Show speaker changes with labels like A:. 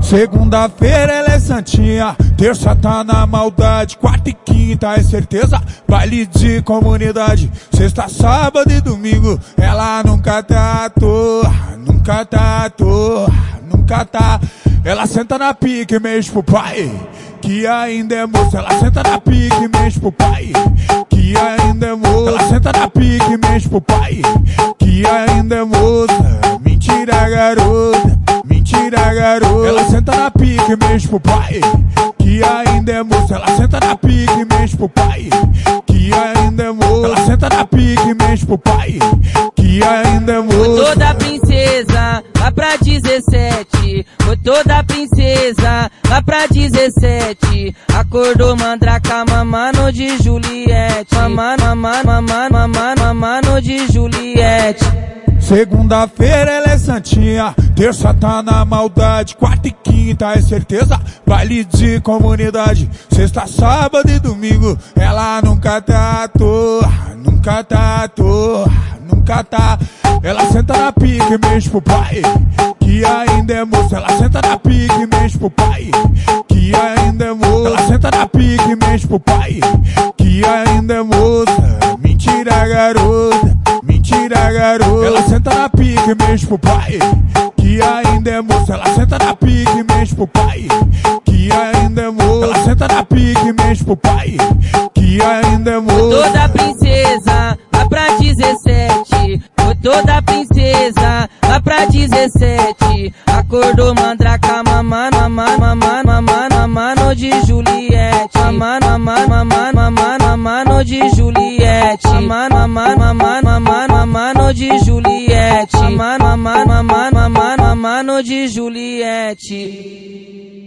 A: Segunda-feira ela é santinha, terça tá na maldade, quarta e quinta é certeza, baile de comunidade, sexta, sábado e domingo, ela nunca tá à toa, nunca tá à toa, nunca tá. Ela senta na pique, mexe pro pai, que ainda é moça, ela senta na pique, mexe pro pai, que ainda é moça, ela senta na pique, mexe pro pai, que ainda é moça, mentira garota Ela senta na pique, mexe pro pai. Que ainda é moça. Ela senta na pique, mexe pro pai. Que ainda é moça. Ela senta na pique, mexe pro pai. Que ainda é moça.
B: Toda princesa, lá pra 17. Foi toda princesa, lá pra 17. Acordou mandraca, mamano de Juliette. Mamano, mamano, mamano, mamano, mamano de Juliette.
A: Segunda-feira ela é santinha, terça tá na maldade, quarta e quinta é certeza, baile de comunidade, sexta, sábado e domingo, ela nunca tá à toa, nunca tá à toa, nunca tá. Ela senta na pique, mexe pro pai, que ainda é moça, ela senta na pique, mexe pro pai, que ainda é moça, ela senta na pique, mexe pro pai, que ainda é moça, mentira garota mentira, garoto. Ela senta na pique, mexe pro pai. Que ainda é moça. Ela senta na pique, mexe pro pai. Que ainda é moça. Ela senta na pique, mexe pro pai. Que ainda é moça.
B: Toda princesa, lá pra 17. Foi toda princesa, lá pra 17. Acordou mandraca, mamando, mamando, mamando, mamando, mamando de Juliette. Mamando, mamando, mamando, mamando, mamando de Juliette. Mamando, mamando, mamando, mamando mano de Juliette. Mano, mano, mano, mano, mano de Juliette.